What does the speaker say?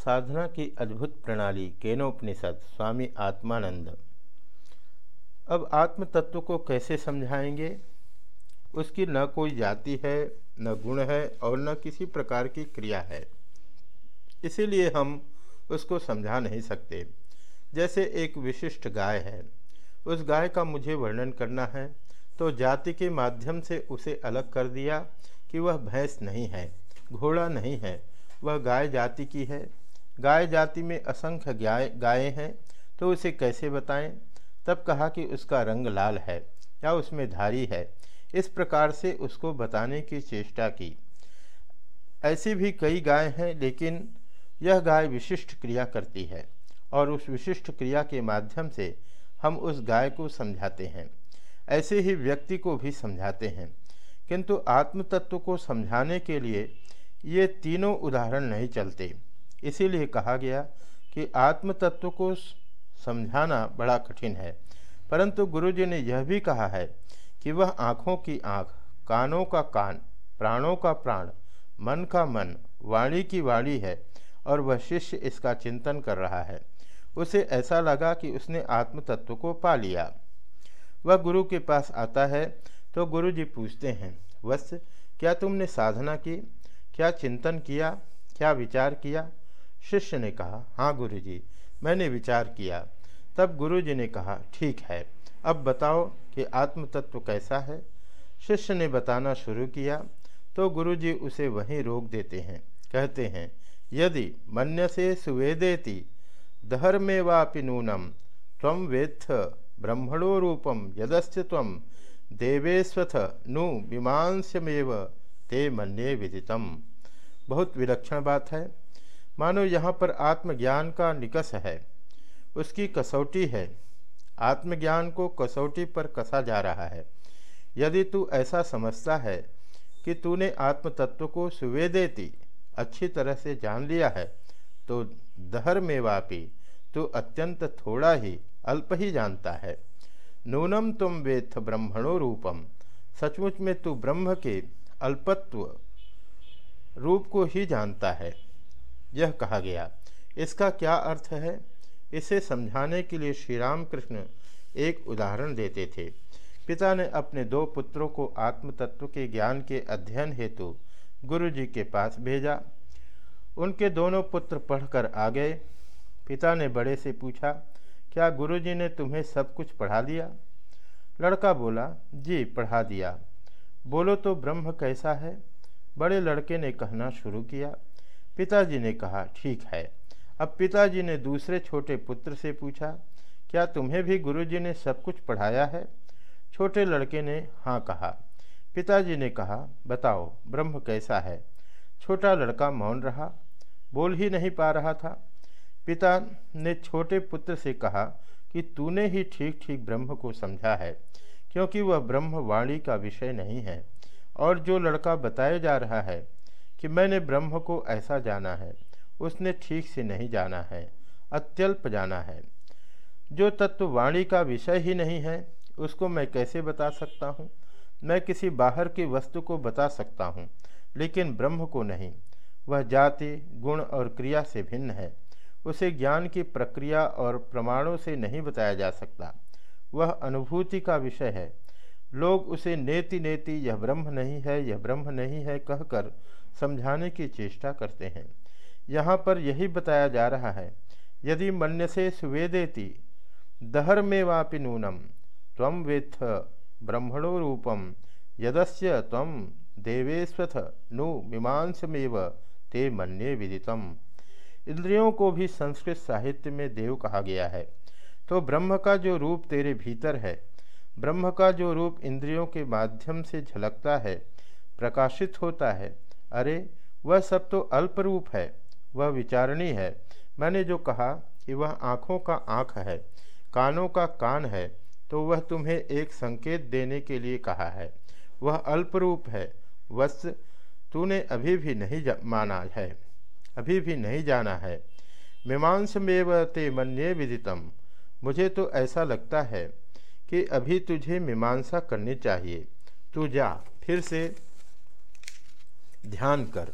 साधना की अद्भुत प्रणाली, केनोपनिषद, स्वामी आत्मानंद। अब आत्म तत्व को कैसे समझाएँगे? उसकी न कोई जाति है, न गुण है और न किसी प्रकार की क्रिया है। इसीलिए हम उसको समझा नहीं सकते। जैसे एक विशिष्ट गाय है, उस गाय का मुझे वर्णन करना है तो जाति के माध्यम से उसे अलग कर दिया कि वह भैंस नहीं है, घोड़ा नहीं है, वह गाय जाति की है गाय जाति में असंख्य गाय, गायें हैं तो उसे कैसे बताएँ? तब कहा कि उसका रंग लाल है या उसमें धारी है। इस प्रकार से उसको बताने की चेष्टा की। ऐसी भी कई गाय हैं, लेकिन यह गाय विशिष्ट क्रिया करती है और उस विशिष्ट क्रिया के माध्यम से हम उस गाय को समझाते हैं। ऐसे ही व्यक्ति को भी समझाते हैं। किंतु आत्म तत्व को समझाने के लिए ये तीनों उदाहरण नहीं चलते। इसीलिए कहा गया कि आत्म तत्व को समझाना बड़ा कठिन है। परंतु गुरुजी ने यह भी कहा है कि वह आँखों की आँख, कानों का कान, प्राणों का प्राण, मन का मन, वाणी की वाणी है और वह शिष्य इसका चिंतन कर रहा है। उसे ऐसा लगा कि उसने आत्म तत्व को पा लिया। वह गुरु के पास आता है तो गुरु जी पूछते हैं, वत्स, क्या तुमने साधना की? क्या चिंतन किया? क्या विचार किया? शिष्य ने कहा हाँ गुरु जी मैंने विचार किया। तब गुरु जी ने कहा, ठीक है, अब बताओ कि आत्म तत्व कैसा है? शिष्य ने बताना शुरू किया तो गुरु जी उसे वहीं रोक देते हैं, कहते हैं, यदि मन्य से सुवेदेति दहर में वापि नूनम तम वेत्थ ब्रह्मणो रूपम यदस्त तम देवेश्वथ नु मीमांसमेव ते मन्ये विदितम। बहुत विलक्षण बात है। मानो यहाँ पर आत्मज्ञान का निकस है, उसकी कसौटी है। आत्मज्ञान को कसौटी पर कसा जा रहा है? यदि तू ऐसा समझता है कि तूने आत्म तत्व को सुवेदेती, अच्छी तरह से जान लिया है तो दहर में वापी, तू अत्यंत थोड़ा ही, अल्प ही जानता है। नूनम तुम वेथ ब्रह्मणो रूपम। सचमुच में तू ब्रह्म के अल्पत्व रूप को ही जानता है। यह कहा गया। इसका क्या अर्थ है? इसे समझाने के लिए श्री राम कृष्ण एक उदाहरण देते थे। पिता ने अपने दो पुत्रों को आत्म तत्व के ज्ञान के अध्ययन हेतु गुरु जी के पास भेजा। उनके दोनों पुत्र पढ़कर आ गए। पिता ने बड़े से पूछा, क्या गुरुजी ने तुम्हें सब कुछ पढ़ा दिया? लड़का बोला, जी, पढ़ा दिया। बोलो तो ब्रह्म कैसा है? बड़े लड़के ने कहना शुरू किया पिताजी ने कहा, ठीक है। अब पिताजी ने दूसरे छोटे पुत्र से पूछा, क्या तुम्हें भी गुरुजी ने सब कुछ पढ़ाया है? छोटे लड़के ने हाँ कहा। पिताजी ने कहा, बताओ, ब्रह्म कैसा है? छोटा लड़का मौन रहा, बोल ही नहीं पा रहा था। पिता ने छोटे पुत्र से कहा कि, तूने ही ठीक ठीक ब्रह्म को समझा है, क्योंकि वह ब्रह्म वाणी का विषय नहीं है, और जो लड़का बताया जा रहा है कि मैंने ब्रह्म को ऐसा जाना है, उसने ठीक से नहीं जाना है, अत्यल्प जाना है। जो तत्व वाणी का विषय ही नहीं है, उसको मैं कैसे बता सकता हूँ? मैं किसी बाहर की वस्तु को बता सकता हूँ, लेकिन ब्रह्म को नहीं। वह जाति, गुण और क्रिया से भिन्न है। उसे ज्ञान की प्रक्रिया और प्रमाणों से नहीं बताया जा सकता। वह अनुभूति का विषय है। लोग उसे नेति नेति, यह ब्रह्म नहीं है, यह ब्रह्म नहीं है, कहकर समझाने की चेष्टा करते हैं। यहाँ पर यही बताया जा रहा है, यदि मन्य से सुवेदेति दहर में वापि नूनम तम वेत्थ ब्रह्मणो रूपम, यदस्य तम देवेश्वथ नु मीमांसमेव, ते मन्ये विदितम। इंद्रियों को भी संस्कृत साहित्य में देव कहा गया है। तो ब्रह्म का जो रूप तेरे भीतर है ब्रह्म का जो रूप इंद्रियों के माध्यम से झलकता है, प्रकाशित होता है, अरे, वह सब तो अल्प रूप है, वह विचारणी है। मैंने जो कहा कि वह आँखों का आँख है, कानों का कान है तो वह तुम्हें एक संकेत देने के लिए कहा है। वह अल्प रूप है वस्त तूने अभी भी नहीं माना है, अभी भी नहीं जाना है। मीमांसमेव ते मन्ये विदितम, मुझे तो ऐसा लगता है कि अभी तुझे मीमांसा करनी चाहिए। तू जा फिर से ध्यान कर।